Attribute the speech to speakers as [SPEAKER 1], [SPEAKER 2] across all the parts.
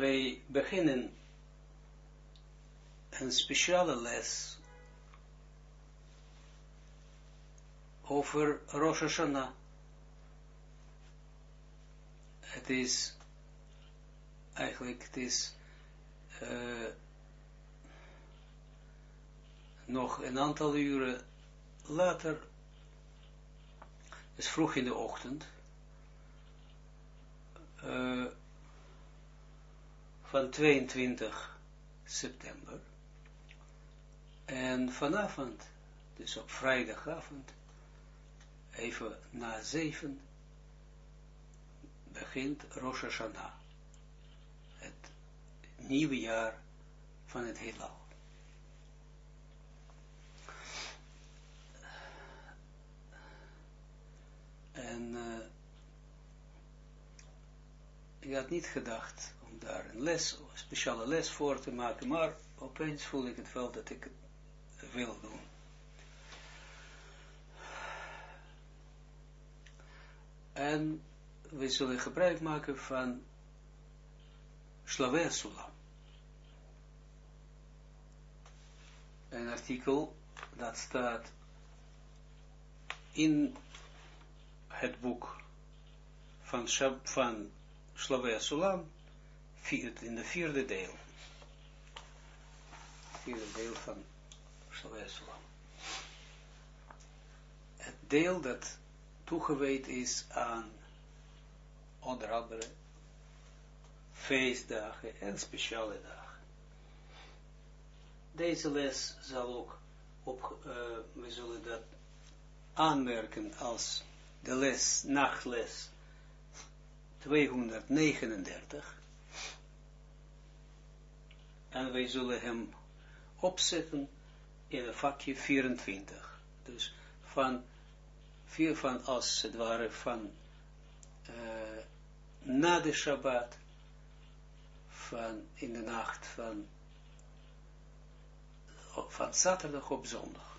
[SPEAKER 1] wij beginnen een speciale les over Rosh Hashanah. Het is eigenlijk, het is uh, nog een aantal uren later, is vroeg in de ochtend, uh, van 22 september. En vanavond, dus op vrijdagavond, even na zeven, begint Rosh Hashanah. Het nieuwe jaar van het heelal. En uh, ik had niet gedacht daar een les, een speciale les voor te maken, maar opeens voel ik het wel dat ik het wil doen. En we zullen gebruik maken van Slavia Sulam. Een artikel dat staat in het boek van, Shab, van Slavia Sulam, in de vierde deel. Vierde deel van Slavia Sulam. Het deel dat toegewijd is aan onder andere feestdagen en speciale dagen. Deze les zal ook op, uh, we zullen dat aanmerken als de les, nachtles 239. En wij zullen hem opzetten in een vakje 24. Dus van, vier van als het ware van uh, na de Shabbat, van in de nacht van, van zaterdag op zondag.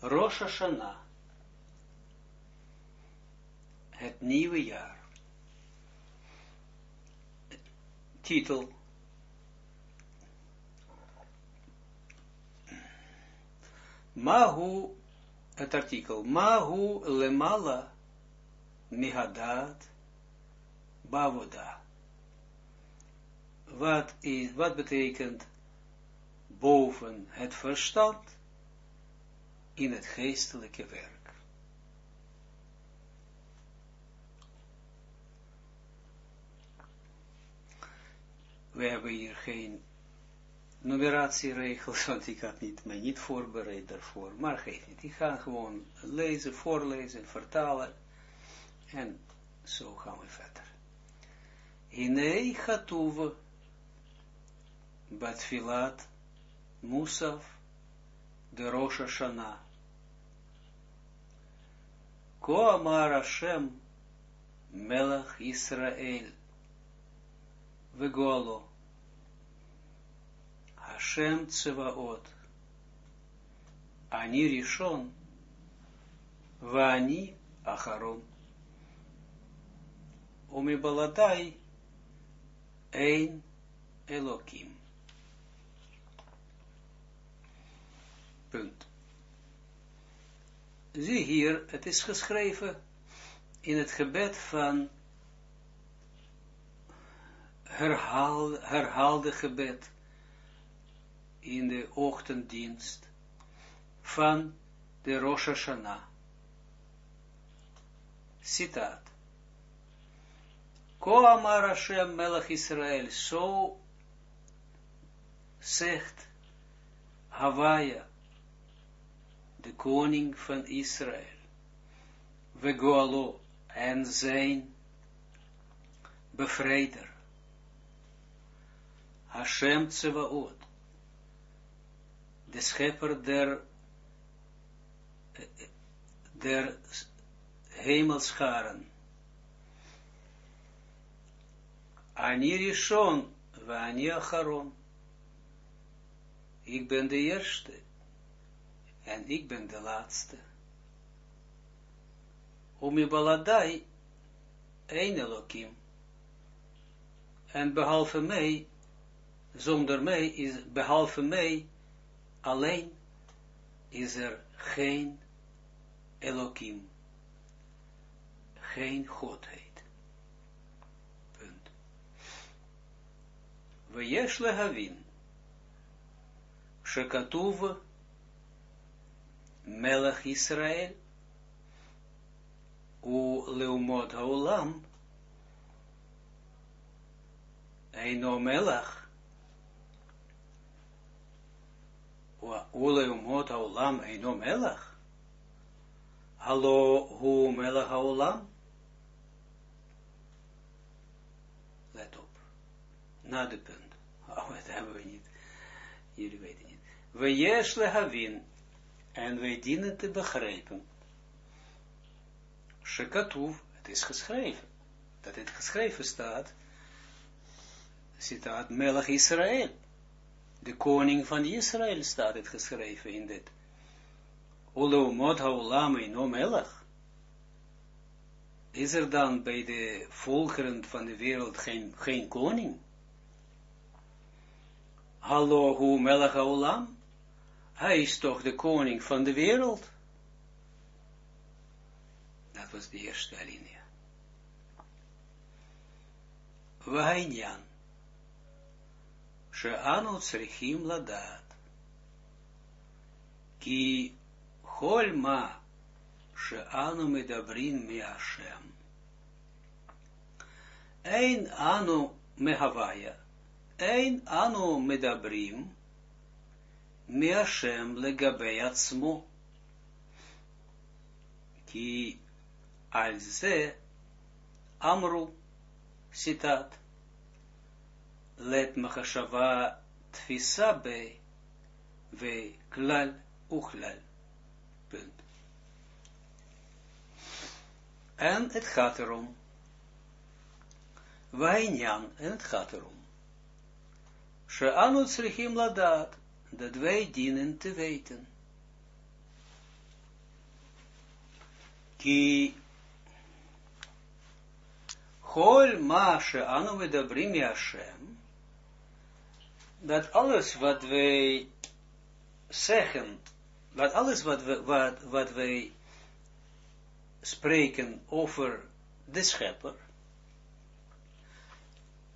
[SPEAKER 1] Rosh Hashanah, het nieuwe jaar. Titel Mahu, het artikel, Mahu lemala mihadat bavoda. Wat, wat betekent boven het verstand in het geestelijke werk. We hebben hier geen numeratieregels, want ik had niet, mij niet voorbereid daarvoor, maar geef niet. Ik ga gewoon lezen, voorlezen, vertalen en zo gaan we verder. Hinei chatuve batfilat musaf de Rosh Hashanah Ko amar Hashem, Melach Israel, Vegolo, Hashem Tsevaot, Ani Rishon, Vani Acharon, Umibaladai, Ein Elokim. Punt. Zie hier, het is geschreven in het gebed van herhaal, herhaalde gebed in de ochtenddienst van de Rosh Hashanah. Citaat. Ko amar Hashem melech Israël, zo zegt Hawaii de koning van Israël, Vegoalo en zijn bevrijder, Hashem Tsevaot, de schepper der, der hemelscharen, Ani Rishon, Vani Acharon, ik ben de eerste en ik ben de laatste. Umibaladai, een Elohim. En behalve mij, zonder mij, is, behalve mij, alleen, is er geen Elohim. Geen Godheid. Punt. Shekatuv Melech Israël u leumot haolam eino melech u leumot haolam eino melech. Hallo hu melech haolam? Let op. Na de punt. Oh, dat hebben we niet. Jullie weten niet. We lehavin en wij dienen te begrijpen. Shekatuv, het is geschreven. Dat het geschreven staat, citaat Melech Israël. De koning van Israël staat het geschreven in dit. Oleumot haolam no melech. Is er dan bij de volkeren van de wereld geen, geen koning? Hallo, hoe melech haolam? Hij is toch de koning van de wereld? Dat was de eerste alinea. Ladat. Ki chol ma she'anu medabrin mi Hashem. Ein anu mehavaya. Ein anu medabrim mi Hashem legabei atzmo. Ki al ze amru citat let machashava tfisa be klal uchlal punt en het gaat erom Wijnjan, en het gaat erom. She'anu tzrichim ladat, dat wij dienen te weten. Ki Kol ma anu medabrim Hashem, dat alles wat wij zeggen, dat alles wat, we, wat, wat wij spreken over de schepper,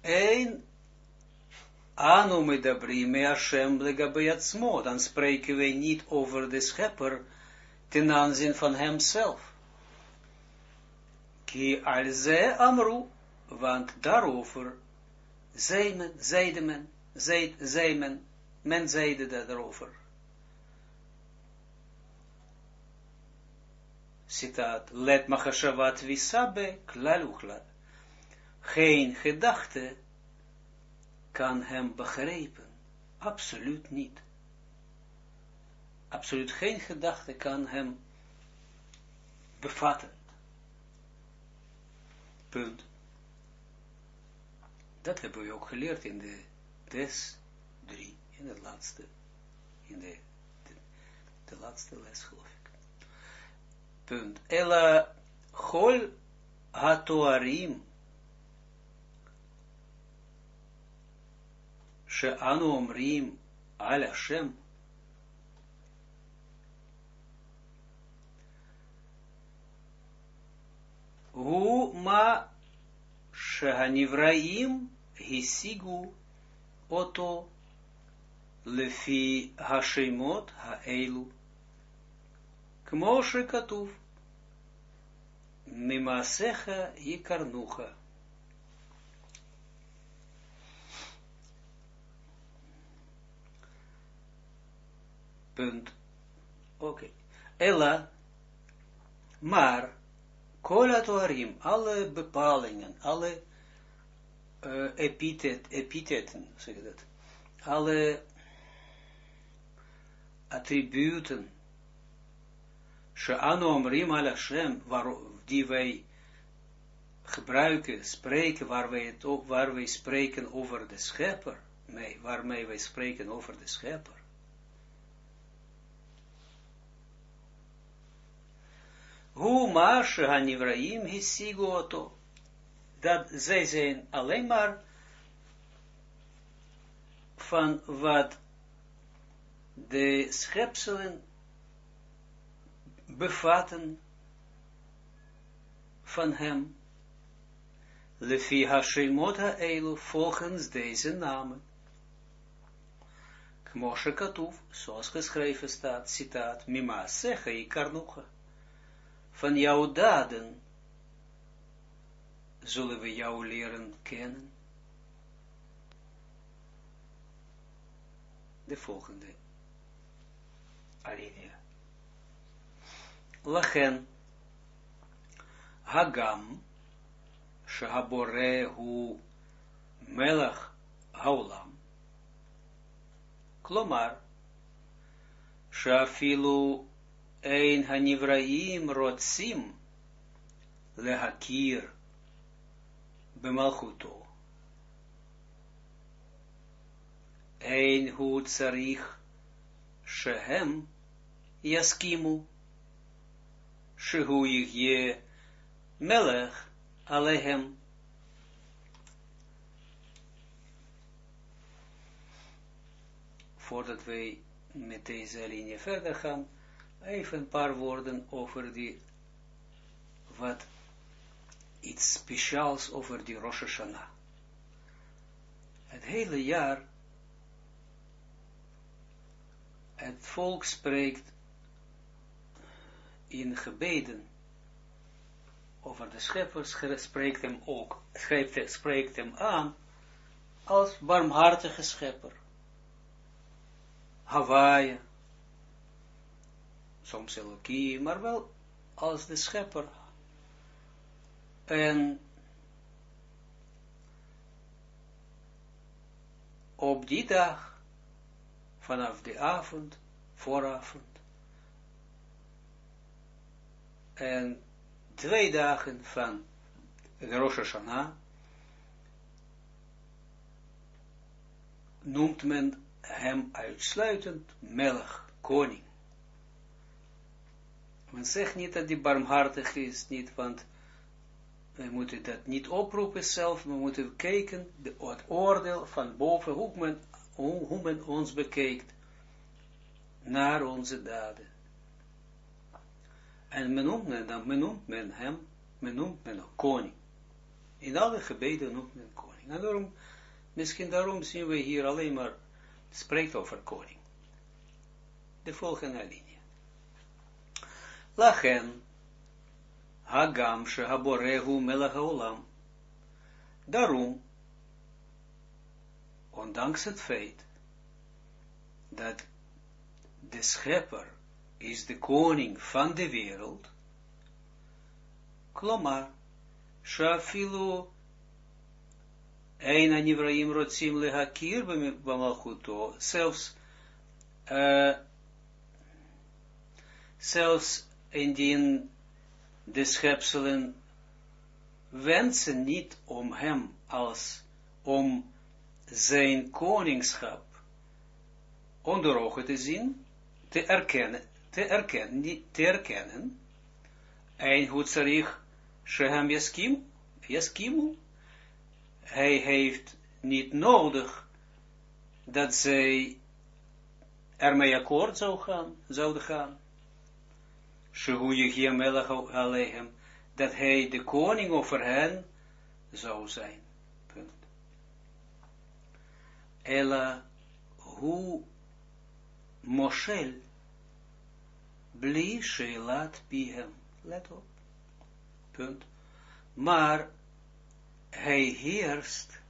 [SPEAKER 1] en anu medabrim Hashem legabe dan spreken wij niet over de schepper ten aanzien van hemzelf. Ki al ze amru, want daarover zei men, zeide men, zei, men, men zeide daarover. Citaat, let machashavat visabe klaluchla. Geen gedachte kan hem begrijpen. Absoluut niet. Absoluut geen gedachte kan hem bevatten. Punt. Dat hebben we ook geleerd in de des 3, in het laatste, in de, de, laatste les geloof ik. Punt. Ella chol hatoarim she'anu omrim al Hashem ma shehanivraim hisigu oto lefi hashemot haeilu. Kmo shekatuv mimasecha yikarnucha. Punt. Oké. Ella, maar Kolatoarim, alle bepalingen, alle uh, epitet, epiteten, zeg je dat, alle attributen, She'anu omrim al Hashem, die wij gebruiken, spreken, waar wij, het, waar wij spreken over de schepper, mee, waarmee wij spreken over de schepper. Hu ma shehanivraim hisigu oto. Dat zij zijn alleen maar van wat de schepselen bevatten van hem. Lefi Ha'elu volgens deze namen. Kmoshe Katoef, zoals geschreven staat, citaat, Mima Secha Ikarnucha. Van jouw daden zullen we jou leren kennen. De volgende. Alinea. Lachen. Hagam. Shahabore hu Melach Haulam Klomar, Shafilu. Ein hanivraim rotsim. Lehakir bemalchuto. Ein hu tsarich shehem yaskimu shehu yihye melech alehem. voordat wij met deze linie verder gaan, even een paar woorden over die, wat iets speciaals over die Rosh Hashanah. Het hele jaar, het volk spreekt in gebeden over de schepper, spreekt hem ook, spreekt, spreekt hem aan als barmhartige schepper. Hawaii, soms Elohim, maar wel als de schepper. En op die dag, vanaf de avond, vooravond, en twee dagen van de Rosh Hashanah, noemt men hem uitsluitend melch, koning. Men zegt niet dat hij barmhartig is, niet, want we moeten dat niet oproepen zelf, we moeten kijken, de, het oordeel van boven, hoe men, hoe, men ons bekijkt, naar onze daden. En men noemt, men, dan, men noemt men hem, men noemt men koning. In alle gebeden noemt men koning. En daarom, misschien daarom zien we hier alleen maar spreekt over koning. De volgende linie. Lachen, Hagam shehaborehu melech haolam. Daarom, ondanks het feit dat de schepper is de koning van de wereld, klomar, shafilu Ein anivraim rotzim lehakir b'malchuto, zelfs, uh, zelfs indien de schepselen wensen niet om hem als, om zijn koningschap onder ogen te zien, te erkennen, te erkennen, te erkennen, ein hutzarich shehem yaskimu, hij heeft niet nodig dat zij ermee akkoord zou gaan, zouden gaan. Dat hij de koning over hen zou zijn. Punt. Ella, hoe Moshel, bli sheilat bihem. Let op. Punt. Maar hij heerst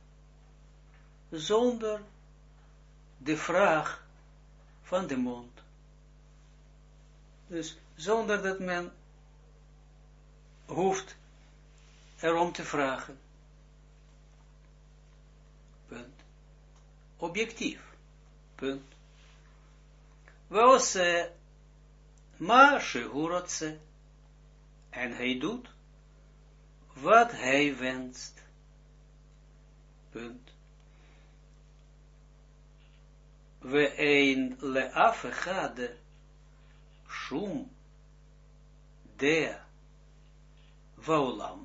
[SPEAKER 1] zonder de vraag van de mond. Dus zonder dat men hoeft erom te vragen. Punt. Objectief. Punt. Weose ma shehurotse. En hij doet wat hij wenst. Punt. We een leaf gade shum de vaolam.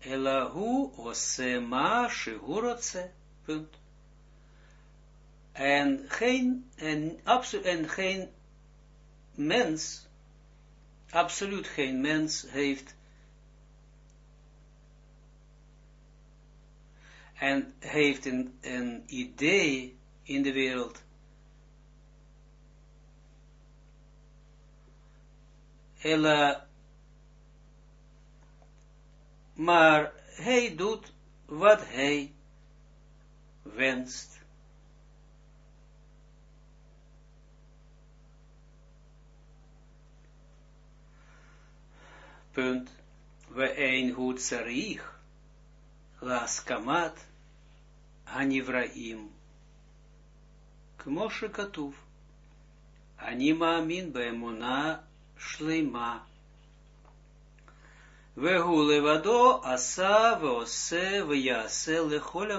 [SPEAKER 1] Elahu ose ma shehurotse. Punt. En geen, en, absoluut, en geen mens, absoluut geen mens heeft en heeft een, een idee in de wereld Ella, maar hij doet wat hij wenst. Punt. We een goed sarich, las kamat, הנבראים, כמו שכתוב, אני מאמין באמונה шлема. Вегу левадо se веосе веясе lechol.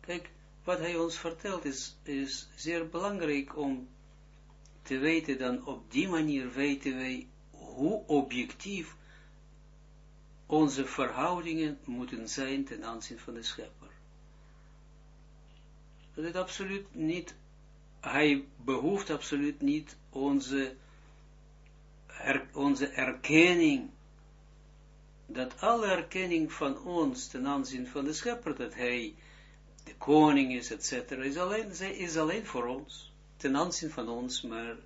[SPEAKER 1] Kijk, wat hij ons vertelt is, is zeer belangrijk om te weten, dan op die manier weten wij hoe objectief onze verhoudingen moeten zijn ten aanzien van de schepper. Dat is absoluut niet, hij behoeft absoluut niet onze onze erkenning, dat alle erkenning van ons ten aanzien van de schepper, dat hij de koning is, etc., is alleen, is alleen voor ons, ten aanzien van ons, maar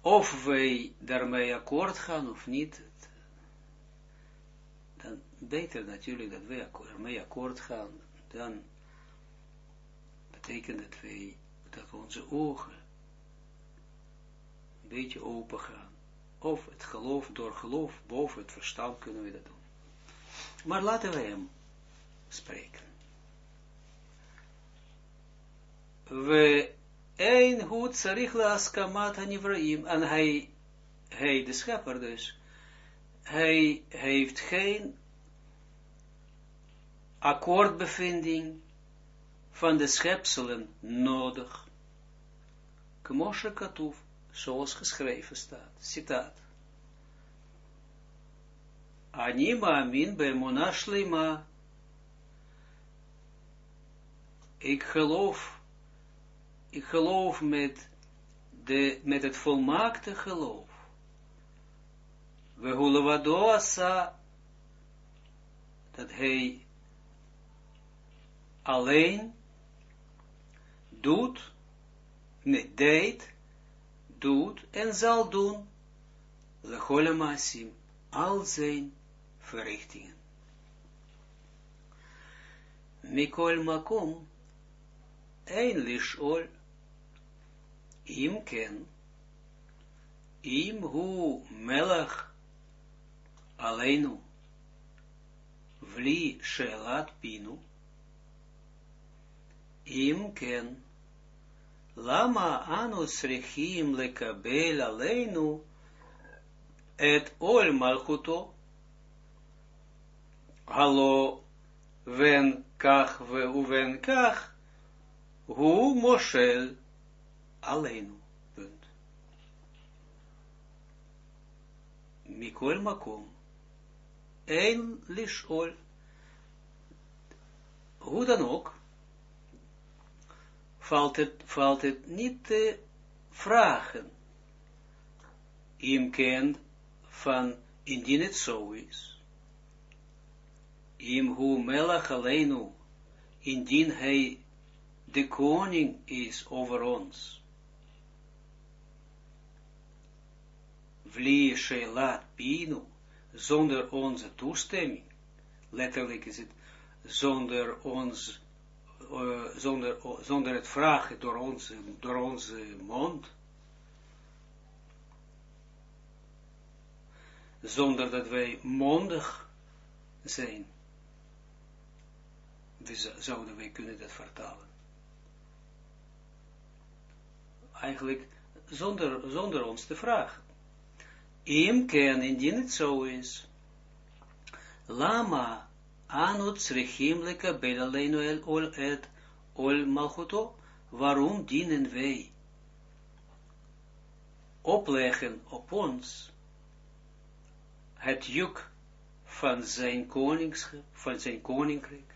[SPEAKER 1] of wij daarmee akkoord gaan of niet, dan beter natuurlijk dat wij ermee akkoord gaan, dan betekent dat wij, dat onze ogen beetje open gaan. Of het geloof, door geloof boven het verstand kunnen we dat doen. Maar laten we hem spreken. We een goed sarich la askamat hanivraim. En hij, hij, de schepper dus, hij heeft geen akkoordbevinding van de schepselen nodig. Kmoshe Katoef, zoals geschreven staat. Citaat. Anima amin be'emuna shlema. Ik geloof, ik geloof met, de, met het volmaakte geloof. We hulevado dat hij alleen doet, nee, deed, doet en zal doen, lechole masim, al zijn verrichtingen. Mikol makom, ein lishol, im ken, im hu melach, aleinu, vli shelat pinu, im ken, lama anu srechim lekabel aleinu et ol malchuto, hallo ven kach ve uven kach, hu moshel aleinu. Punt. Mikol makom. Een lishol. Hoe dan ook, valt het, niet te vragen. Im kent van indien het zo is. Im hu melach aleinu, indien hij de koning is over ons. Vlie shelat pinu, zonder onze toestemming. Letterlijk is het zonder ons uh, zonder, zonder het vragen door onze, door onze mond, zonder dat wij mondig zijn, dus zouden wij kunnen dat vertalen. Eigenlijk zonder, zonder ons te vragen. Im ken, indien het zo is, lama Anut srechim lekabel el ol et ol malchuto. Waarom dienen wij? opleggen op ons het juk van zijn koningschap, van zijn koninkrijk.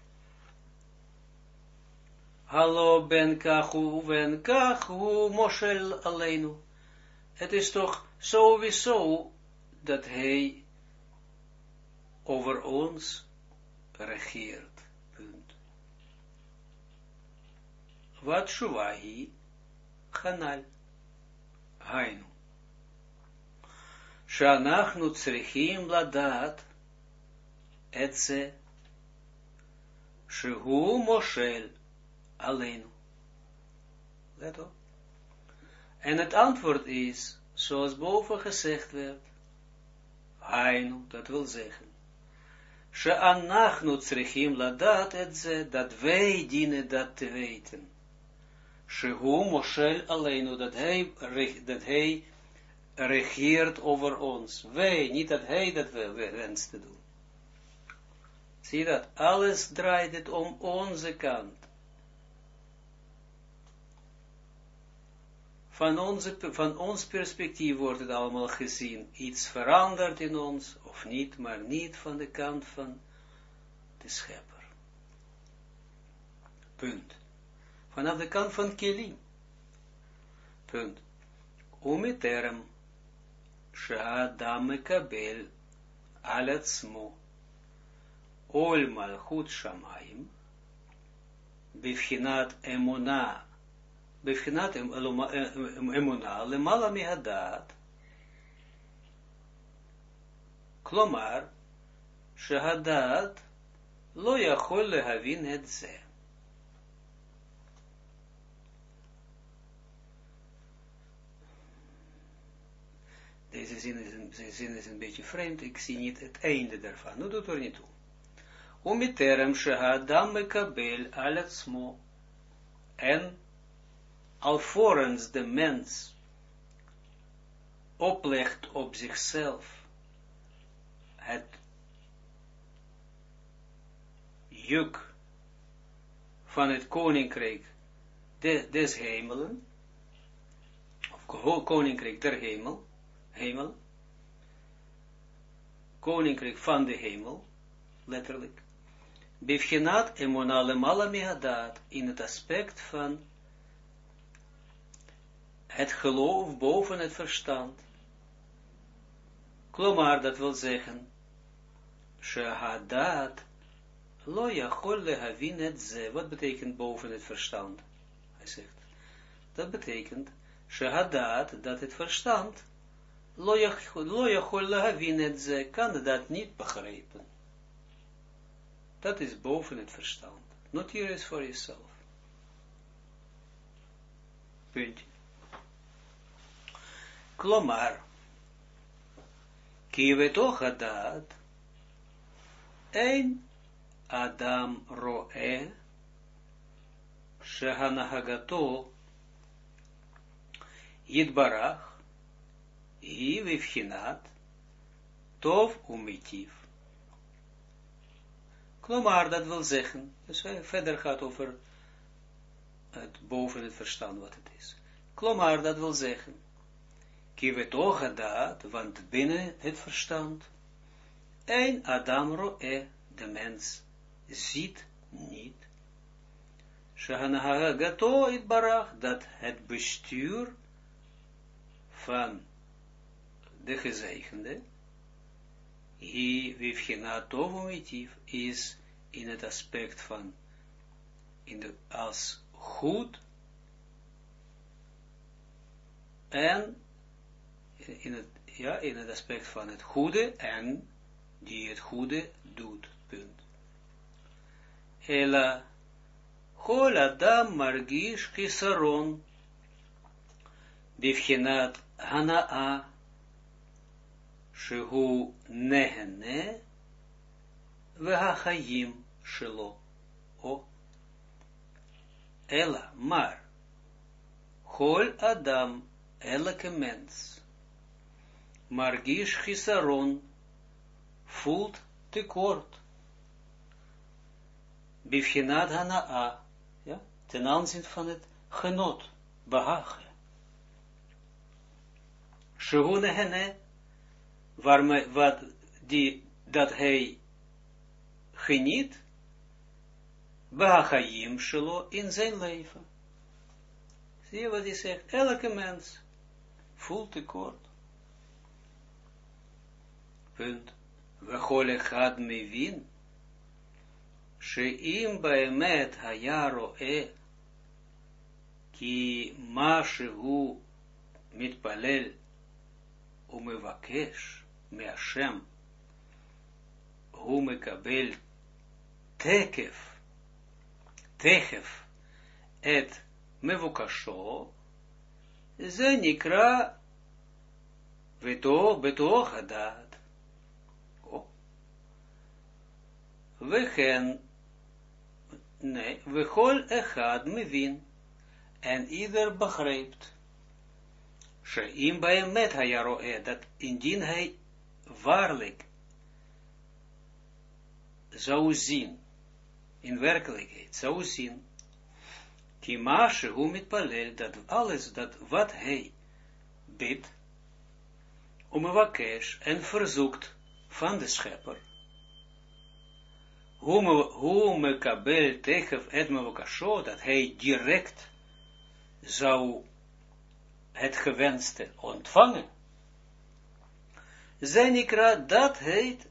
[SPEAKER 1] Hallo ben kachu, ben kachu, Moshel Aleinu. Het is toch sowieso dat hij over ons regeert. Punt. Wat shuvahi, kanal. Hainu. Shanachnu tsrichim ladat, etze, shehu moshel, aleinu. Let op. En het antwoord is, zoals boven gezegd werd, Hainu, dat wil zeggen, She'anachnu tsrichim ladat etze, dat wij dienen dat te weten. Shehu moshel aleinu, dat hij, dat hij regeert over ons. Wij, niet dat hij dat we wenst te doen. Zie dat, alles draait het om onze kant. Van, onze, van ons perspectief wordt het allemaal gezien. Iets verandert in ons, of niet, maar niet van de kant van de schepper. Punt. Vanaf de kant van Kelim. Punt. Umiterem. She'adam mekabel al atzmo. Ol malchut shamayim. Bivchinat emuna. Bivchinat emuna lemala mihadat. Klomar. Shehadat lo yachol lehavin et ze. Deze zin, is een, zin is een beetje vreemd, ik zie niet het einde daarvan. Nu doet er niet toe. Umiterem shehadam mekabel alatsmo. En alvorens de mens oplegt op zichzelf het juk van het koninkrijk de, des hemelen, of koninkrijk der hemel, hemel, koninkrijk van de hemel, letterlijk, bivchenat emonale malamihadat, in het aspect van het geloof boven het verstand. Klomar, dat wil zeggen, shahadat, lo yachol lehavin het ze, wat betekent boven het verstand? Hij zegt, dat betekent, shahadat, dat het verstand, lo yachol het ze, kan dat niet begrijpen. Dat is boven het verstand. Noteer eens voor jezelf. Puntje. Klomar, kiwe toch een Adam roe, shehanahagato, yitbarach, hi vivchinat, tov umitiv. Klomar, dat wil zeggen, dus verder gaat over het boven het verstand wat het is. Klomar, dat wil zeggen, Kive dat, want binnen het verstand, een Adam roe, de mens, ziet niet. Shahanahagato it barach, dat het bestuur van de gezegende, hi vivchinatovomitiv, is in het aspect van, in de, als goed en in het, ja, in het aspect van het goede en die het goede doet, punt. Ela, adam margish kisaron, bivchenat hanaa, shehu nehene, vehachayim shelo. O. Ela, maar, kol adam, elke mens, Margish Chisaron voelt tekort. Bifchinat Hanaa, ja, ten aanzien van het genot, behag. Shehune hene, wat, die, dat hij geniet, Bahachayim shelo in zijn leven. Zie je wat hij zegt? Elke mens voelt tekort Punt. We chole chad mevin. שאם באמת היה רואה כי מה שהוא מתפלל ומבקש מהשם, הוא מקבל תקף, תכף את מבוקשו, זה נקרא בתוך, בתוך הדעת. Wegen, nee, wechol echad mevin. En ieder begrijpt. Sheim baemet hayaroe, dat indien hij waarlijk zou zien, in werkelijkheid zou zien, kimashe hu mitpalel, dat alles dat wat hij bidt, om en verzoekt van de schepper, hoe me kabel tegen het mevokasho, dat hij direct zou het gewenste ontvangen. Zijn ikra, dat heet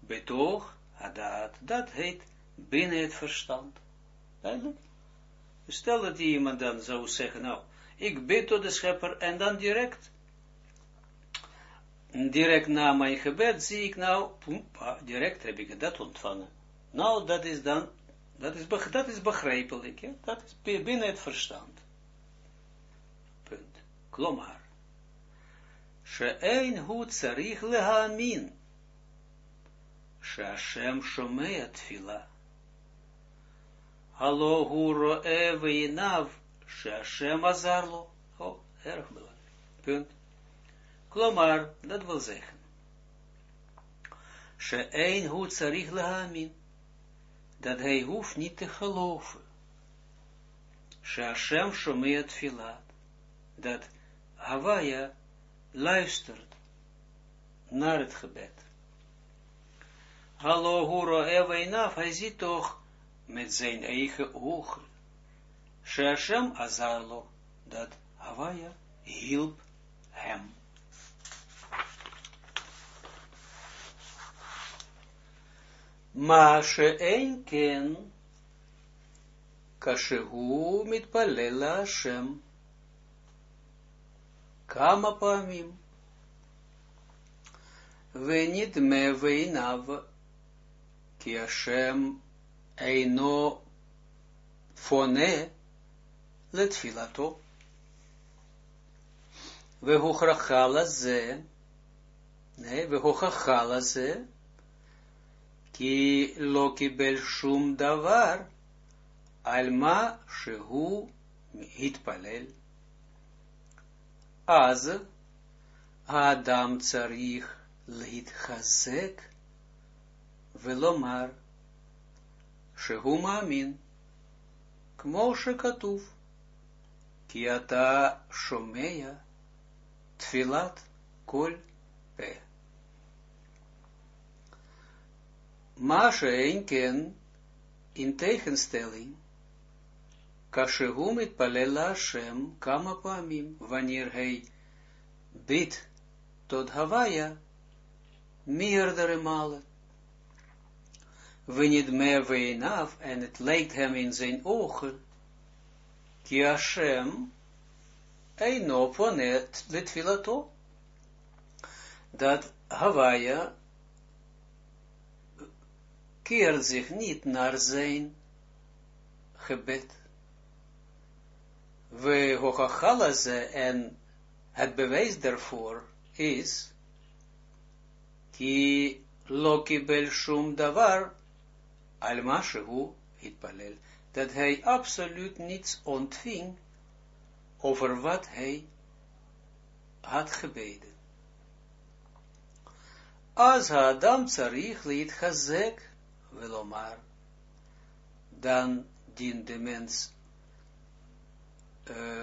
[SPEAKER 1] betoog, hadat, dat heet binnen het verstand. Duidelijk? Stel dat iemand dan zou zeggen, nou, ik bid tot de schepper en dan direct direct na mijn gebed zie ik nou, direct heb ik dat ontvangen. Nou, dat is dan, dat is, dat is begrijpelijk, ja? dat is binnen het verstand. Punt. Klomar. She'ein hu tzarich lehamin. She'ashem shomea fila. Hallo hu ro'e ve'inav. She'ashem azar. Oh, erg belangrijk. Punt. Klomar, dat wil zeggen. She'ein hu tsarich lehamin. Dat hij hoeft niet te geloven. She'ashem shomeet filat. Dat Hawaia luistert naar het gebed. Hallo huro ewainaf, hij ziet toch met zijn eigen ogen. She'ashem azarlo, dat Hawaia hielp hem. Maar she'en ken, kashehu mitpalel Hashem. Kama pamim. ונדמה ועיניו כי השם אינו פונה לתפילתו, והוכחה לזה, והוכחה לזה, כי לא קיבל שום דבר על מה שהוא התפלל. אז האדם צריך להתחזק ולומר שהוא מאמין, כמו שכתוב, כי אתה שומע תפילת כל פה. Maar een ken, in tegenstelling, kashehu mit palela Hashem kama pamim, wanneer hij bidt tot Hawaia, meerdere malen. Wanneer meer weinaf, en het lijkt hem in zijn ogen, ki Hashem, eino ponet letfilato, dat Hawaia keert zich niet naar zijn gebed. We hochachalaze en het bewijs daarvoor is ki loki bel shum davar dat hij absoluut niets ontving over wat hij had gebeden. Als Adam tsarich liet chazek Velomar, dan dient de mens uh,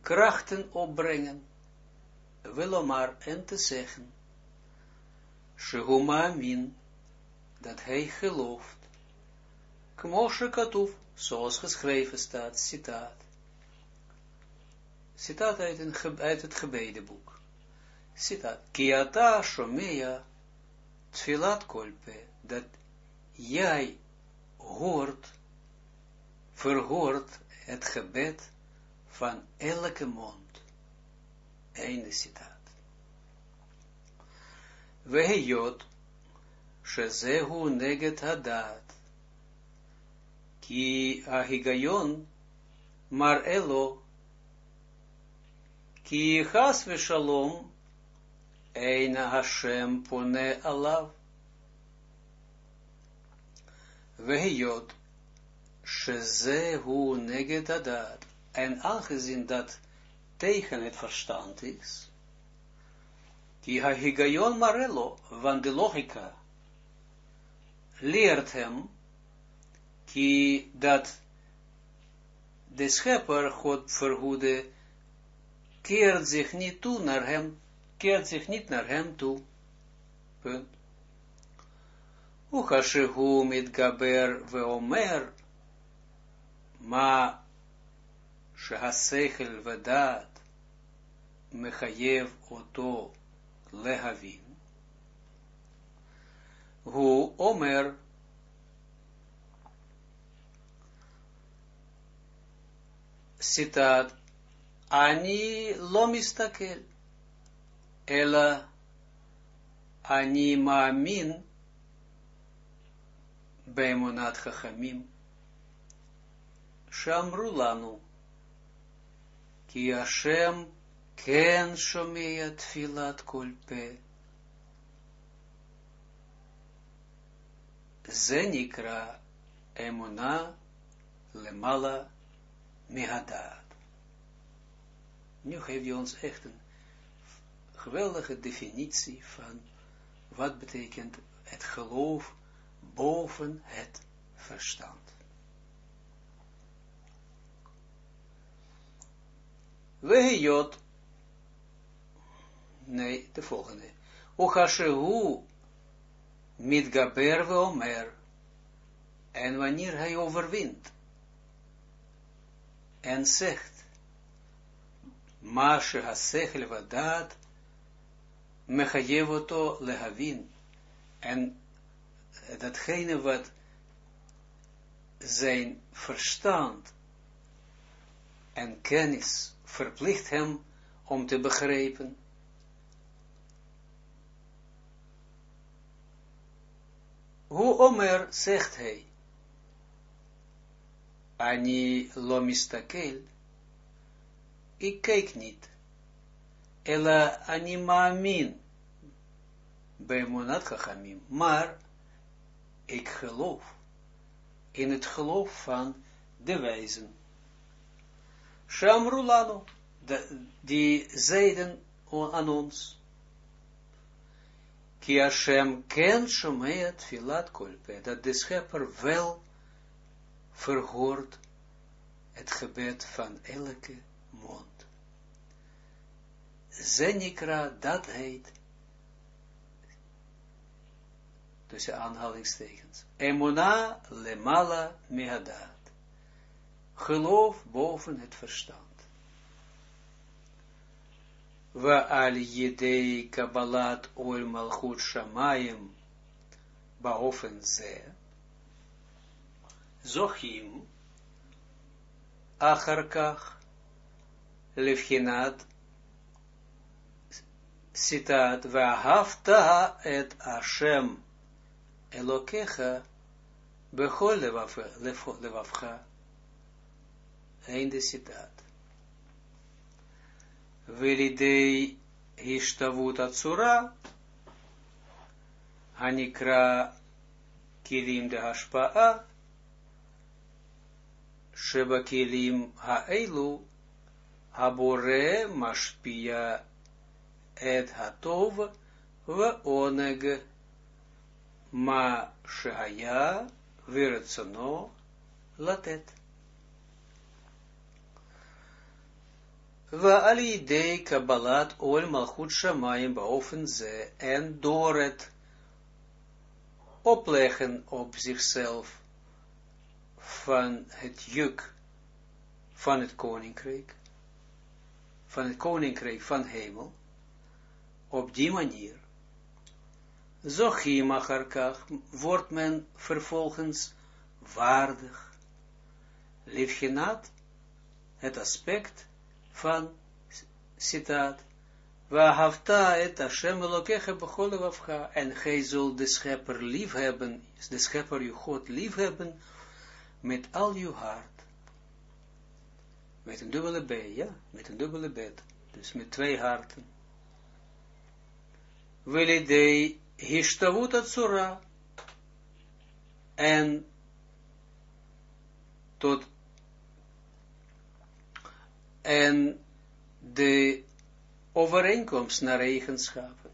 [SPEAKER 1] krachten opbrengen Wilomar en te zeggen, Shehuma min, dat hij gelooft, Kmoshe Katuf, zoals geschreven staat, citaat. Citaat uit, een, uit het gebedenboek. Citaat. Kiata Shomea Tfilat Kolpe, dat jij hoort, verhoort het gebed van elke mond. Einde citaat. Vehiyot, shezehu neget hadat, ki ahigayon, mar elo, ki chas veshalom, eina Hashem pone alav. Vehiyot, shezehu neget hadat, en aangezien dat tegen het verstand is, ha higayon marello, want de logica leert hem, ki dat de schepper, God verhoede, keert zich niet toe naar hem, keert zich niet naar hem toe. Punt. Uchashehu mit gaber veomer, ma שהשכל ודעת מחייב אותו להבין, הוא אומר, ציטט, אני לא מסתכל, אלא אני מאמין bij Monat Chachamim, Shamru Lanu, Ki Ken Shomea Tfilat Kolpe, Zenikra Emuna Lemala mihadat. Nu geeft hij ons echt een geweldige definitie van wat betekent het geloof boven het verstand. Wehiyot. Nee, de volgende. Uchashehu mitgaber omer. En wanneer hij overwint. En zegt. Mashe hasechel vadat. Lehavin. En datgene wat zijn verstand en kennis verplicht hem om te begrijpen. Hoe Omer zegt hij, Ani lomistakel, ik kijk niet, ela ani maamin, beemonat chachamim, maar ik geloof in het geloof van de wijzen. Shamrulano, die zeiden aan ons, Ki Hashem ken shomeet filat kolpe, dat de schepper wel verhoort het gebed van elke mond. Zenikra, dat heet, tussen aanhalingstekens. Emona lemala mehadat. Geloof boven het verstand. Wa al yedei kabbalat ol malchut shamayim baofen ze. Zochim acharkach levchinat Citaat, we hafta et Hashem Elokecha Bechol Levavcha Einde citaat Velidei Hishtavut Atzura Hanikra Kilim de Hashpa'a Sheba Kilim Ha'elu Habore Mashpia Ed Hatov Ve ma shaya viretsono latet. We alidei kabbalat ol malchut shamayim boven ze, en door het opleggen op zichzelf van het juk van het koninkrijk, van het koninkrijk van hemel, op die manier, Zochim acharkach, wordt men vervolgens waardig, liefgenaat, het aspect van, citaat, Wahavta et Hashem elokecha bechole wafcha, en gij zult de schepper lief hebben, de schepper je God lief hebben, met al je hart. Met een dubbele B, ja, met een dubbele bed, dus met twee harten. Welidei hishtavut atsura, en tot en de overeenkomst naar eigenschappen.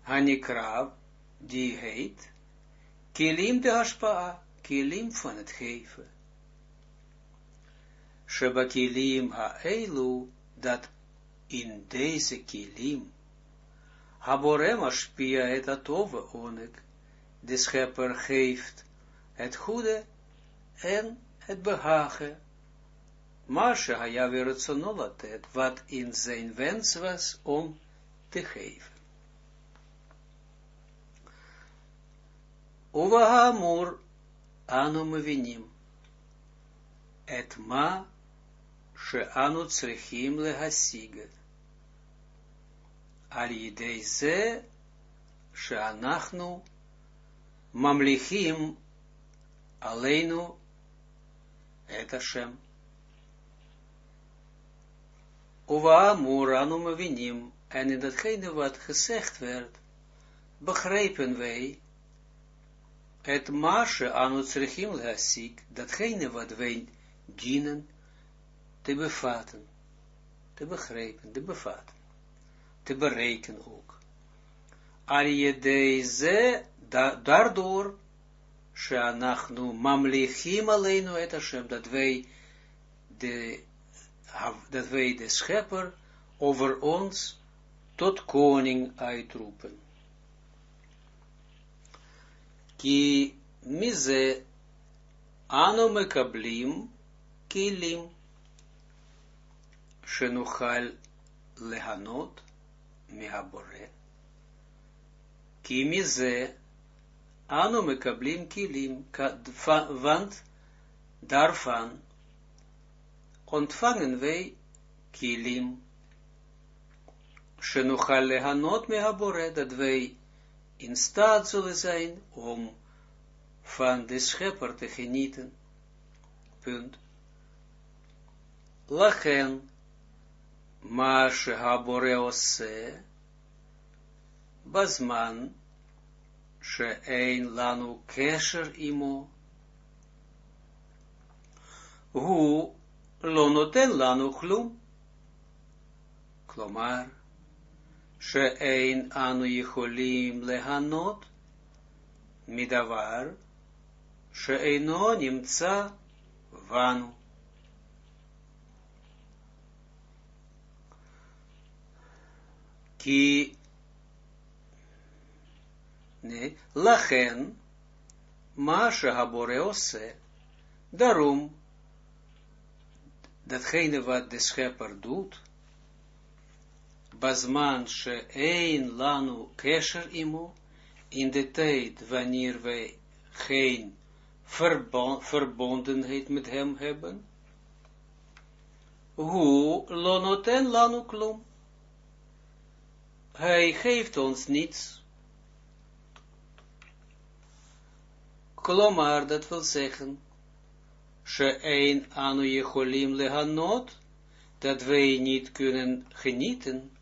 [SPEAKER 1] Hanikra, die heet, kilim de hashpa, kilim van het geven. Sheba kilim ha-eilu, dat in deze kilim, haborem ashpia et atove onek, de schepper geeft het goede en het behagen Masha haya verotsonolatet, wat in zijn wens was om te geven. Uvahamur anu mevinim, et ma she anu tsrechim. Al yidei ze she anachnu mamlichim aleinu et Hashem. Uwa Muranu Mavinim, en in datgene wat gezegd werd, begrijpen wij het maasje het regime ziek, datgene wat wij dienen te bevatten, te begrijpen, te bevatten, te berekenen ook. Arje deze, daardoor, sheanachnu mamlichim aleinu et Hashem, dat wij de dat wij de schepper over ons tot koning uitroepen. Ki mize anu mekablim kilim shenuchal lehanot mehabore. Ki mize anu mekablim kilim, want daarvan ontvangen wij kilim, shenuchal lehanot mehabore, dat wij in staat zullen zijn om van de schepper te genieten. Punt. Lachen, ma shehabore ose, bazman, she'ein lanu kesher imo, hu lo noten lanu chlum. Klomar, she'ein anu yicholim lehanot, midavar, she'eino nimtza vanu. Ki, nee, lachen, ma shehabore ose, daarom, datgene wat de schepper doet, bazman she ein lanu kesher imo, in de tijd wanneer wij geen verbondenheid met hem hebben, hoe lonoten lanu klum, hij geeft ons niets. Klomar, dat wil zeggen, she'ein anu jecholim lehanot, dat wij niet kunnen genieten,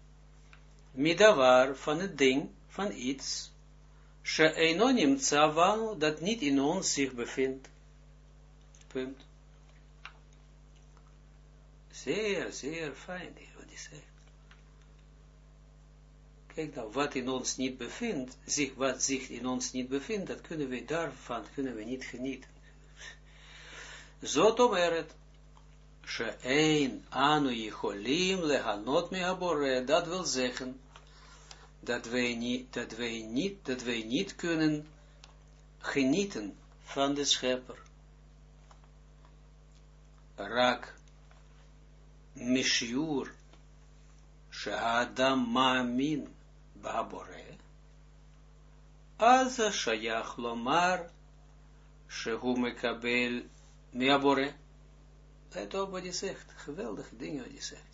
[SPEAKER 1] midavar van het ding, van iets, she'einonim tsavanu, dat niet in ons zich bevindt. Punt. Zeer, zeer fijn, wat hij zegt. Kijk nou, wat in ons niet bevindt, zich, wat zich in ons niet bevindt, dat kunnen we daarvan, kunnen we niet genieten. Zot omeret, she'ein anu yicholim lehanot mehabore, dat wil zeggen, dat wij niet, dat wij niet, dat wij niet kunnen genieten van de schepper. Rak mishiur she'adam ma'amin ba'abore, אז שייך לומר שהוא מקבל מהבורא. Let op wat hij zegt. Geweldige dingen wat hij zegt.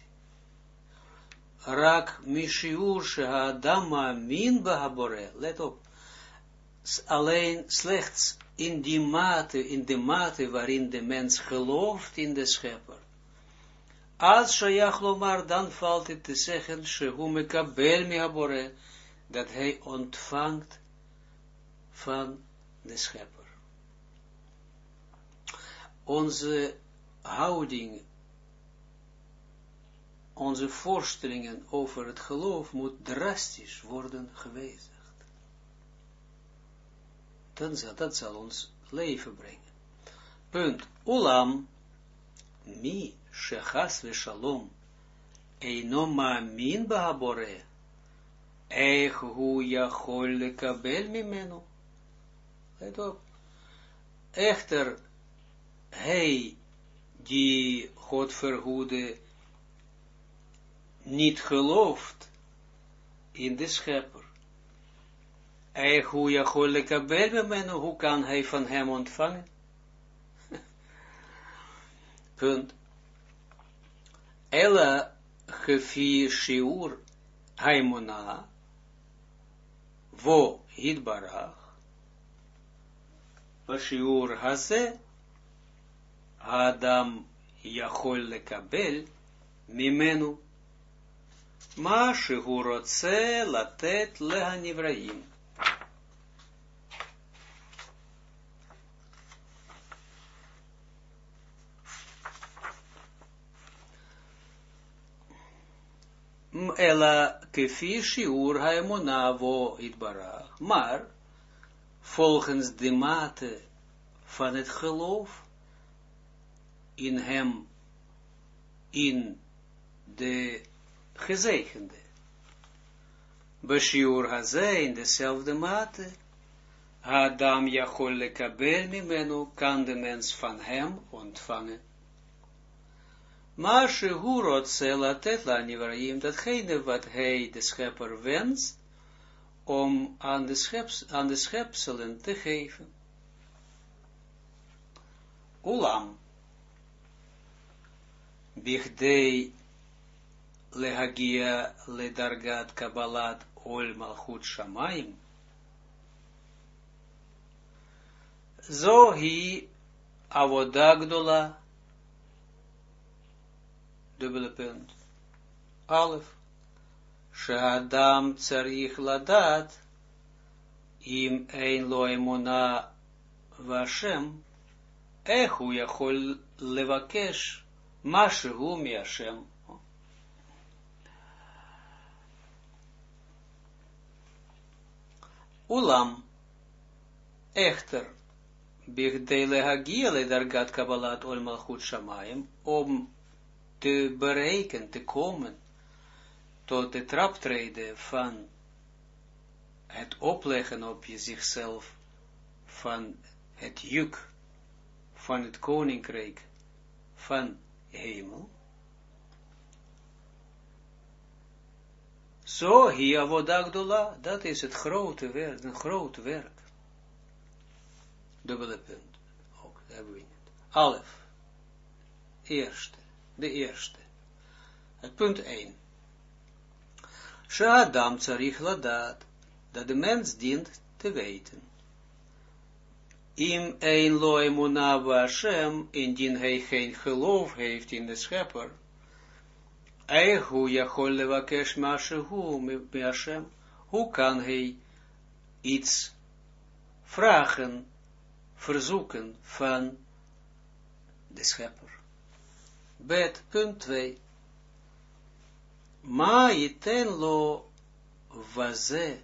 [SPEAKER 1] Rak mishiur she'adam ma'amin ba'abore. Let op. Alleen slechts in die mate, in de mate waarin de mens gelooft in de schepper. Als shayach lomar, dan valt het te zeggen, dat hij ontvangt van de schepper. Onze houding, onze voorstellingen over het geloof moet drastisch worden gewezen dan zal, dat zal ons leven brengen. Punt. Ulam, mi, shechas ve shalom, eino ma'amin ba'abore, eich hu yachol lekabel mimenu. Let op. Echter, hij die God verhoede niet gelooft in de schepper, hoe kan hij van hem ontvangen? Punt. Ella gefi shiur haimona vo hitbarach בשיעור הזה, האדם יכול לקבל ממנו מה שהוא רוצה לתת להנבראים. Ella kefi shiur haemona vo itbarach. Maar, volgens de mate van het geloof in hem, in de gezegende. Beshiur haze in dezelfde mate, Adam jachol lekabel mimenu, kan de mens van hem ontvangen. Maar Shehurot Selatet la Nivraim, datgene wat hij de schepper wenst, om aan de, scheps, aan de schepselen te geven. Ulam, Bigdei lehagia ledargat kabbalat ol malchut shamayim, zo hi avoda dubbele punt. Alef. She'adam tsarich ladat, im ein lo emuna vashem, echu yachol levakesh, mashehu mi Hashem. Ulam, echter, bigdei lehagia le dargat kabbalat ol malchut shamayim, om te bereiken, te komen tot de traptreden van het opleggen op je zichzelf van het juk van het koninkrijk van hemel. Zo, hier avodagdola, dat is het grote werk, een groot werk. Dubbele punt. Ook, hebben we niet. Alef. Eerste de eerste. Het punt 1. Shadam tsarich ladat, dat de mens dient te weten. Im een loe munava Hashem, indien hij geen geloof heeft in de schepper, Eihu yachol levakesh mashehu mi Hashem, hoe kan hij iets vragen, verzoeken van de schepper? Bet, punt 2. Ma yiten lo vaze,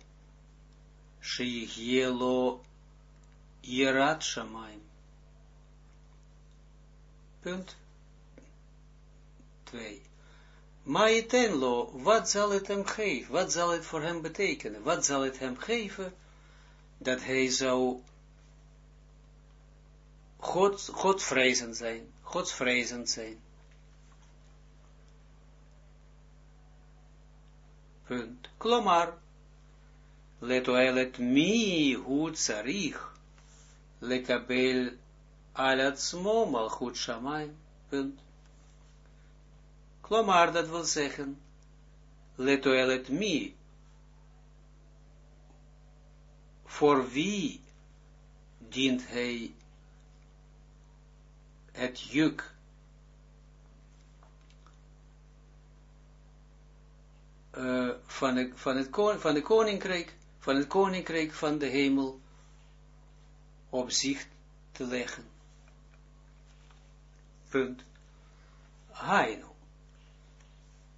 [SPEAKER 1] שיהיה לו יראת שמיים. Punt 2. Maitenlo, wat zal het hem geven? Wat zal het voor hem betekenen? Wat zal het hem geven? Dat hij zou God, Godvrezend zijn, Godsvrezend zijn. Punt. Klomar, letoelet mi hu tsarich, lekabel al atzmo malchut shamayim. Punt. Klomar, dat wil zeggen, letoelet mi, voor wie dient hij het juk uh, van, van, het, van de koninkrijk, van het koninkrijk van de hemel op zich te leggen. Punt. Hainu.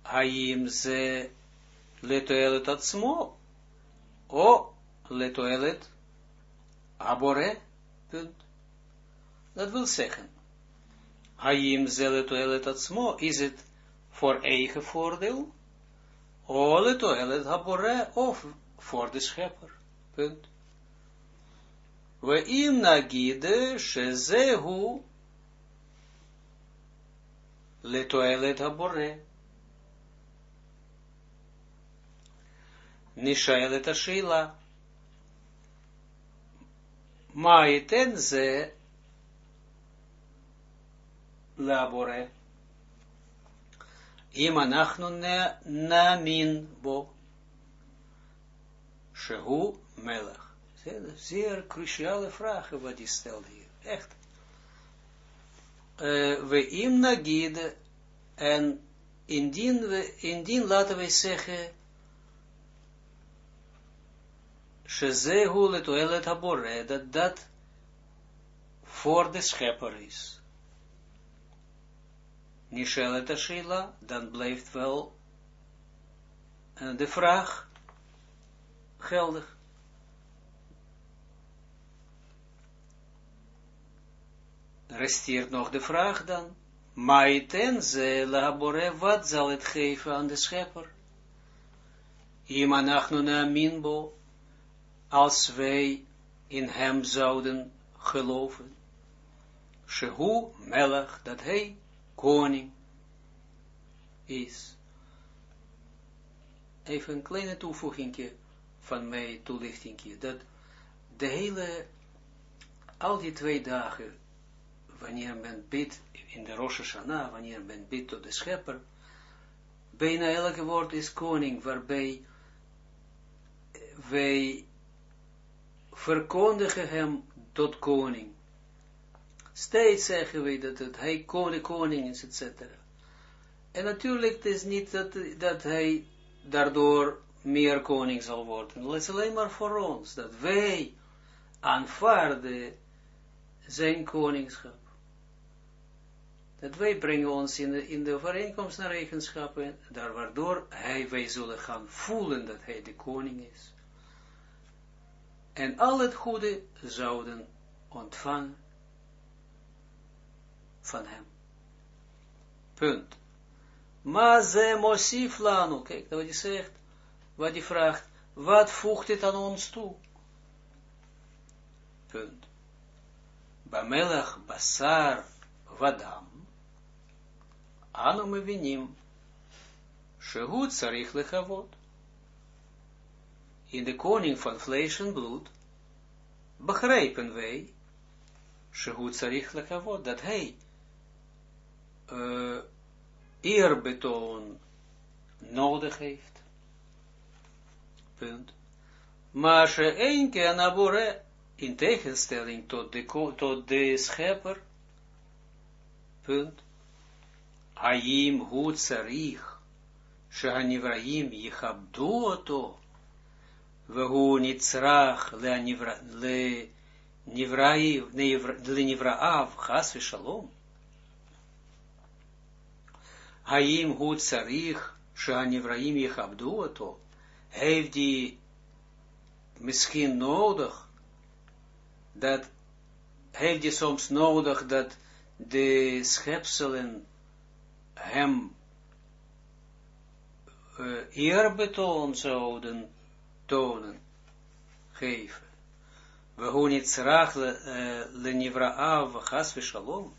[SPEAKER 1] Haim ze letoelet atzmo, o letoelet abore, punt. Dat wil zeggen, Haim zele toelet atzmo, is het voor eigen voordeel? Ole toelet habore, of voor de schepper. Punt. We im nagide, shezehu, letoelet habore. Nishaelet ashila. Ma iten ze labore. Im anachnu namin bo. Shehu melech. Zeer cruciale vragen wat hij stelt hier. Echt. Uh, we im nagid en indien, we, indien laten wij zeggen Shezehu letuelet habore, dat dat voor de schepper is. Nishelet Ashila, dan blijft wel uh, de vraag geldig. Resteert nog de vraag dan. Maiten ze labore, wat zal het geven aan de schepper? Imanachnu na minbo, als wij in hem zouden geloven. Shehu melech, dat hij koning is. Even een kleine toevoeging van mij, toelichting, dat de hele, al die twee dagen, wanneer men bidt in de Rosh Hashanah, wanneer men bidt tot de schepper, bijna elke woord is koning, waarbij wij verkondigen hem tot koning. Steeds zeggen we dat het, hij koning, koning is, etc. En natuurlijk het is niet dat, dat hij daardoor meer koning zal worden. Het is alleen maar voor ons, dat wij aanvaarden zijn koningschap. Dat wij brengen ons in de, in overeenkomst naar eigenschappen, daar waardoor hij, wij zullen gaan voelen dat hij de koning is. En al het goede zouden ontvangen van hem. Punt. Maar ze mosif lanu, kijk wat hij zegt, wat hij vraagt, wat voegt het aan ons toe? Punt. Bamelach basar vadam, anu mevinim, shehu tsarich lechavot. In de koning van vlees en bloed, begrijpen wij, shehu tsarich lechavot, dat hij uh, eerbetoon nodig heeft. Punt. Maar ze één keer nabore, in tegenstelling tot de, tot de schepper, punt, Hayim hu tsarich, שהנבראים יכבדו אותו, והוא נצרך לנבראיו, חס ושלום, Haim hu tsarich, Shanivraim jechabdu oto, heeft die misschien nodig, dat, heeft die soms nodig dat de schepselen hem uh, eerbetoon zouden tonen, geven. We hoe niet zraag le nivraav shalom.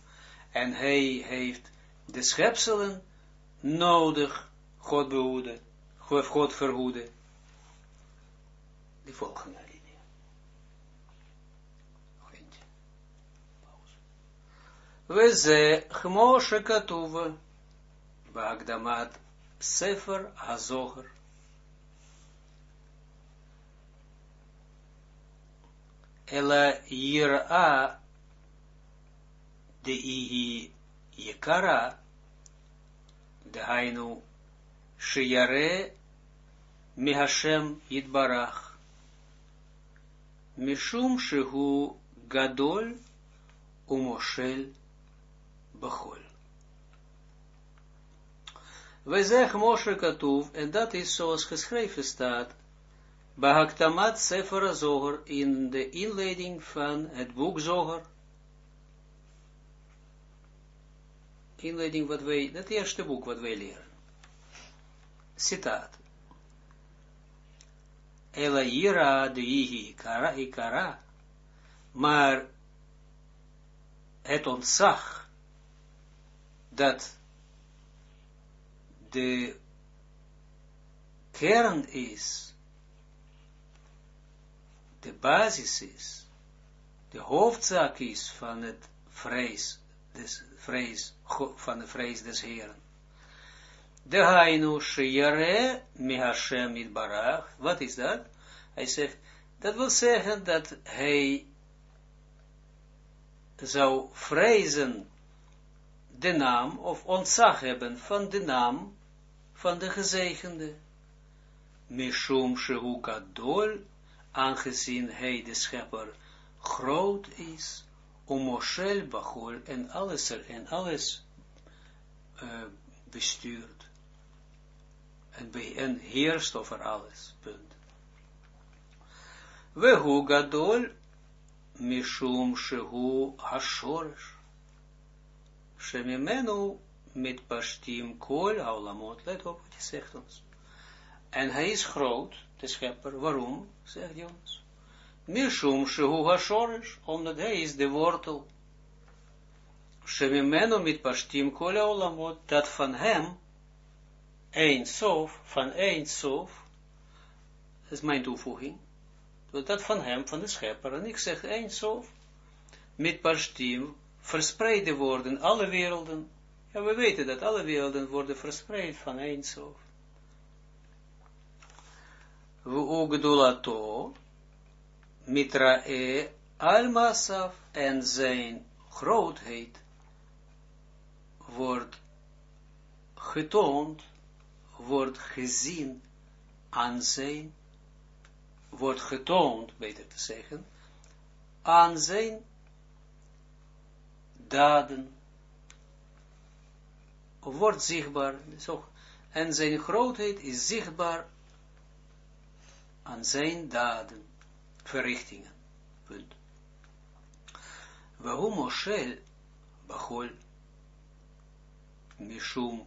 [SPEAKER 1] En hij heeft de schepselen nodig, God behoeden, God verhoeden. Die volgende linie. We ze gmoshe Bagdamat Sefer Azoger. Ela Yira de Ihi Yekara, de Hainu Shiyare Mihashem Yitbarach. Mishum Shehu Gadol Umoshel Bechol. We zeggen Moshe Katuv, en dat is zoals geschreven staat, Bahaktamat Sefer Zoger, in de inleiding van het boek Zoger. Inleiding wat wij, het eerste boek wat wij leren. Citaat. Ela ira de ihi ikara, maar het ontzag dat de kern is, de basis is, de hoofdzaak is van het vrees, des, vrees van de vrees des Heeren. De hainu sheyare mi Hashem barach. Wat is dat? Hij zegt, dat wil zeggen dat hij zou vrezen de naam, of ontzag hebben van de naam van de gezegende. Mishum shehu gadol, aangezien hij de schepper groot is, om Moshel Bachol en alles er, en alles uh, bestuurt. En, be, en heerst over alles. Punt. Wehu gadol, mishum shehu hashorish. Shemimenu met pashtim kol aulamot. Let op wat hij zegt ons. En hij is groot, de schepper. Waarom, zegt hij ons? Mishum shehu hashorish, omdat hij is de wortel. Shemimenu met pashtim kol aulamot. Dat van hem, een sof, van een sof, is mijn toevoeging, dat van hem, van de schepper, en ik zeg een sof, met pashtim, verspreide worden, alle werelden, ja, we weten dat alle werelden worden verspreid van Eindsof. Ugdulato, Mitrae, Almasaf en zijn grootheid wordt getoond, wordt gezien aan zijn, wordt getoond, beter te zeggen, aan zijn daden, wordt zichtbaar, en zijn grootheid is zichtbaar aan zijn daden, verrichtingen. Punt. Waarom Moshe Bachol Mishum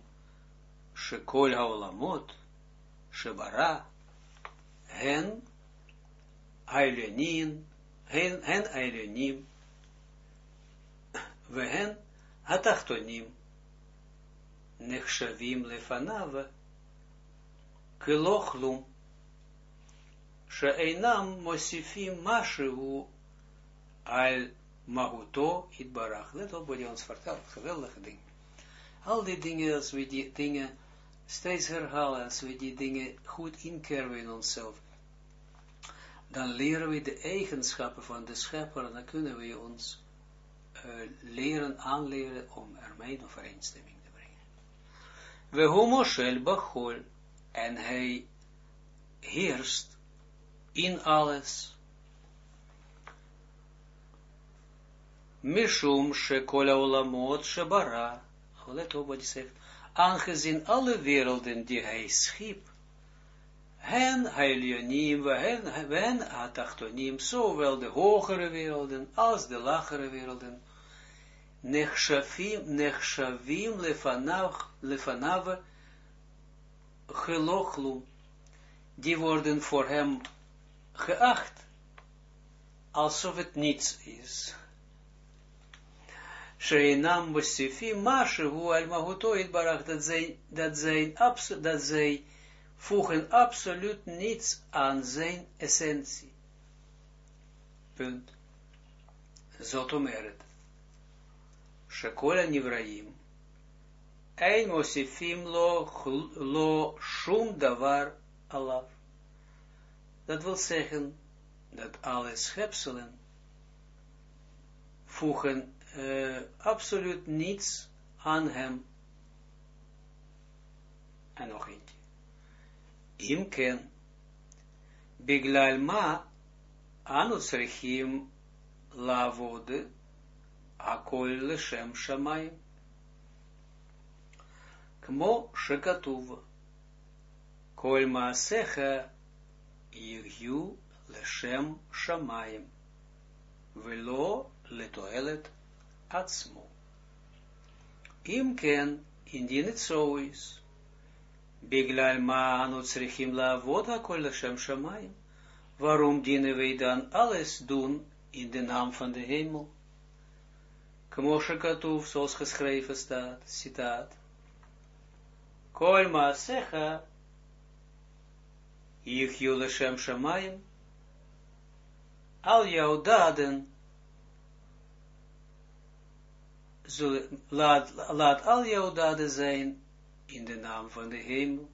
[SPEAKER 1] Shekol Haolamot Shebara hen Ailenin hen, hen Ailenim Wehen hatachtonim nechshavim lefanav kelochlum mashehu al mahuto itbarach. Let op wat ons vertelt, geweldige ding. Al die dingen, als we die dingen steeds herhalen, als we die dingen goed inkerven in onszelf, dan leren we de eigenschappen van de schepper en dan kunnen we ons leren, aanleren om ermee in overeenstemming te brengen. We homoshel bachol, en hij heerst in alles. Mishum shekol olamot shebara, let op wat hij zegt, aangezien alle werelden die hij schiep, hen hailionim, hen, hen atachtonim, zowel de hogere werelden als de lagere werelden, nechshavim, nechshavim lefanav, lefanav gelochlu, die worden voor hem geacht, alsof het niets is. Sheinam Mosifim Mashehu al Mahutoid Barach, dat dat zij, voegen absoluut niets aan zijn essentie. Punt. Zot omeret. Shekola Nivraim. Ein Mosifim lo, lo shum davar alaf. Dat wil zeggen dat alle schepselen voegen uh, absoluut niets aan hem. En nog eentje. Imken, biglal ma, anutsrechim lavode, akol leshem shamayim. Kmo shekatuv, kol maasecha yigyu leshem shamayim, velo letoelet atzmo. Im ken, indien het zo is, biglal ma tsrichim laavod hakol Hashem shamayim, waarom dienen wij dan alles doen in de naam van de hemel? Kmoshe katoef, zoals geschreven staat, citaat, Kol maasecha, Yichyu Hashem shamayim, al jouw daden laat, al jouw daden zijn in de naam van de hemel.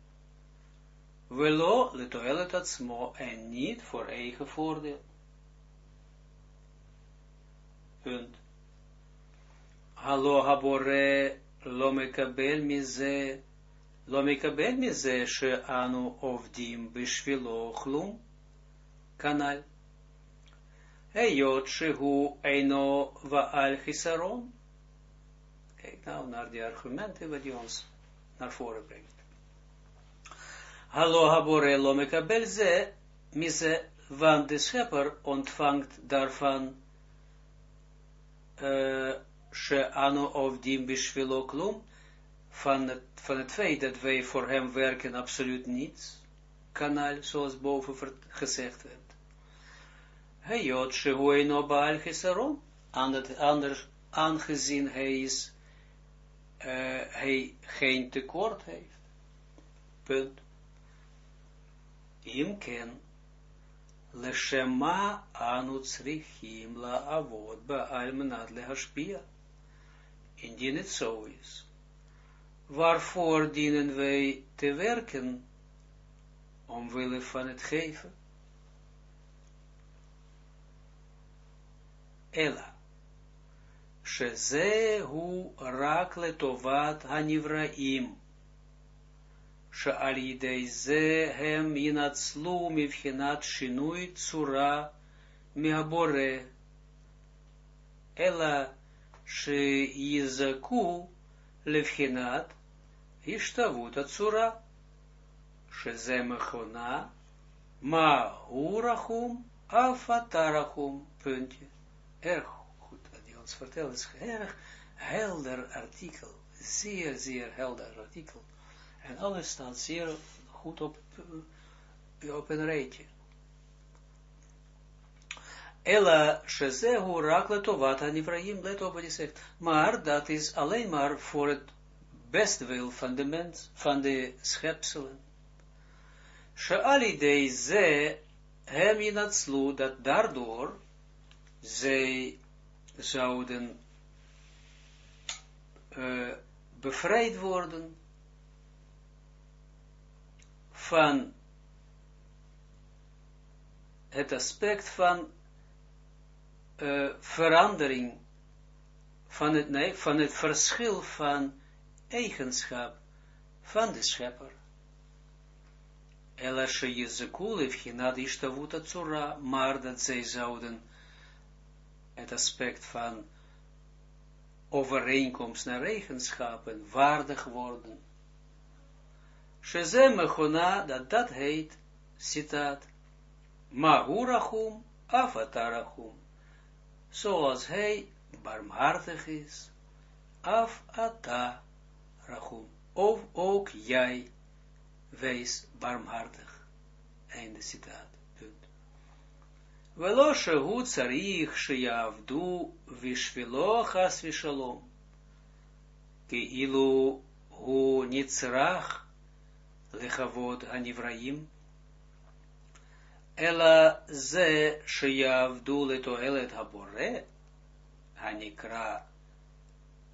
[SPEAKER 1] Velo letoelet atzmo en niet voor eigen voordeel. Punt. Hallo habore lo mekabel mize mize she anu ovdim bishvilo chlum kanal. Heyot shehu eino vaal chisaron Kijk nou naar die argumenten wat die ons naar voren brengt. Hallo habore lo ze, mise, want de schepper ontvangt daarvan uh, she anu of dim bishvilo klum, van het, van het feit dat wij voor hem werken absoluut niets, kanaal, zoals boven gezegd werd. Hij jod shehu no baal gesaron, anders aangezien hij is uh, hij geen tekort heeft. Punt. Im ken leshema anu tzrichim la avod ba almenat lehashpia. Indien het zo is Waarvoor dienen wij te werken? Omwille van het geven. Ella שזה הוא רק לטובת הנבראים, שעל ידי זה הם ינצלו מבחינת שינוי צורה מהבורא, אלא שיזכו לבחינת השתוות הצורה, שזה מכונה, מה הוא רחום, אף אתה רחום, פונטje, erg ons vertelt, is erg helder artikel, zeer, zeer helder artikel. En alles staat zeer goed op, op een rijtje. Ella shezehu rak letovat aan Ibrahim, let op wat hij zegt. Maar dat is alleen maar voor het bestwil van de mens, van de schepselen. Ze hem inatslu, dat daardoor zij zouden uh, bevrijd worden van het aspect van uh, verandering, van het, van het verschil van eigenschap van de schepper. Elashe Jezekul heeft geen ishtavut tsura, maar dat zij zouden het aspect van overeenkomst naar eigenschappen waardig worden. Sheze mechona, dat dat heet, citaat, mahurachum afatarachum, zoals hij barmhartig is, af ata rachum, of ook jij wees barmhartig. Einde citaat. Punt. Velo shehu tsarich sheyavdu vishvilo chas vishalom. Ki ilu hu nitzrach lechavod hanivraim. Ela ze sheyavdu letoelet habore. Hanikra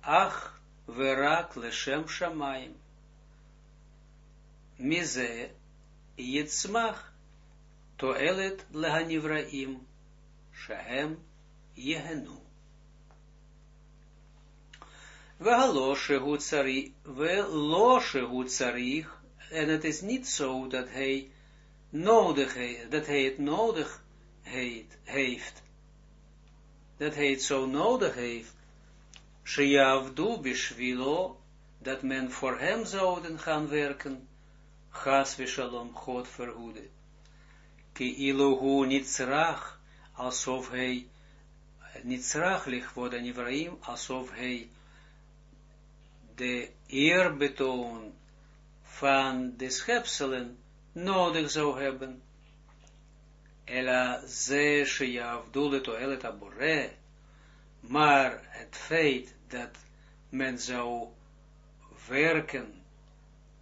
[SPEAKER 1] ach verak leshem shamayim. Mize yitzmach toelet lehanivraim shehem yehenu. Velo shehu tsari, velo shehu tsarich, en het is niet zo dat hij nodig heeft, dat hij het nodig heeft dat hij het zo nodig heeft, Sheyavdu bishvilo, dat men voor hem zouden gaan werken, Gas vishalom, God verhoede. Ki iluhu nitzrach, alsof hij nitzrach ligt voor de Nivraim, alsof hij de eerbetoon van de schepselen nodig zou hebben. Ela ze sheyavdu leto elet abore, maar het feit dat men zou werken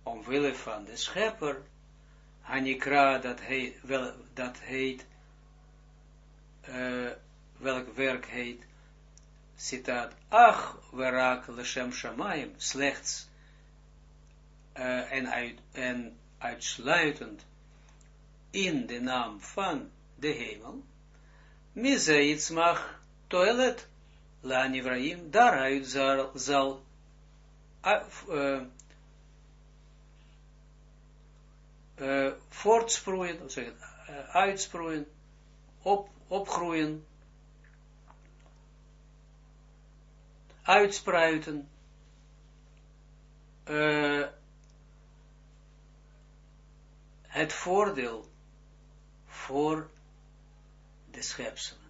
[SPEAKER 1] omwille van de schepper, Hanikra, dat, heet, dat heet, uh, welk werk heet, citaat, ach, verak leshem shamayim, slechts, uh, en, en uitsluitend in de naam van de hemel, mise iets mag toilet, la nivraim, daaruit zal, zal uh, uh, voortsproeien, of zeg het, uh, uitsproeien, op, opgroeien, uitspruiten, uh, het voordeel voor de schepselen.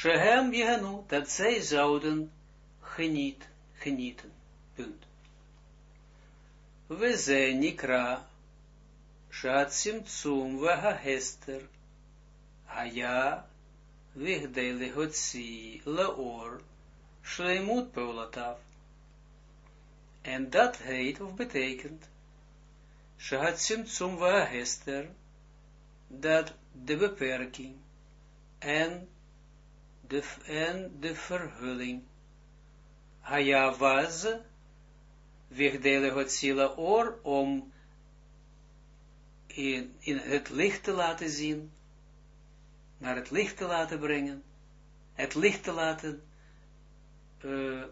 [SPEAKER 1] Shehem jehenu, dat zij zouden geniet, genieten. Punt. We zijn nikra, shat simtsum hester, haya, vigdei lehotzi leor, shleimut peulatav. En dat heet of betekent, shat simtsum hester, dat de beperking en de, en de verhulling Haya was, wegdele Hotzila oor, om in, het licht te laten zien, naar het licht te laten brengen, het licht te laten uh,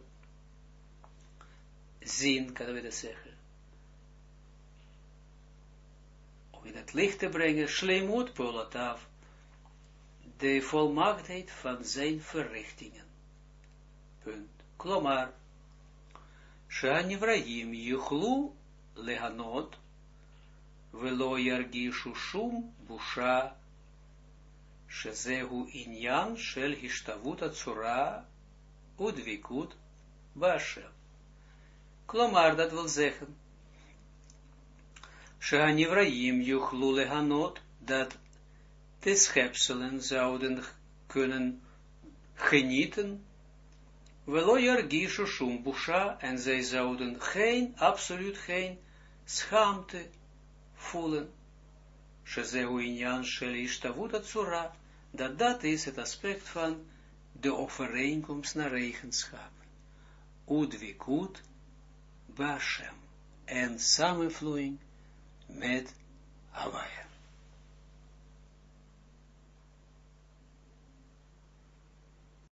[SPEAKER 1] zien, kunnen we dat zeggen. Om in het licht te brengen, shleimut polatav, de volmaaktheid van zijn verrichtingen. Punt. Klomar, Shanivraim yuchlu lehanot, velo yargishu shum busha, shezehu inyan shel hishtavut atzura, udvikut bashem. Klomar, dat wil zeggen, Shanivraim yuchlu lehanot, dat de schepselen zouden kunnen genieten, velo yargishu shum busha, en zij zouden geen, absoluut geen schaamte voelen, shezehu inyan shel ishtavut dat dat is het aspect van de overeenkomst naar eigenschappen. Udvikut bashem, en samenvloeiing met Hawaii.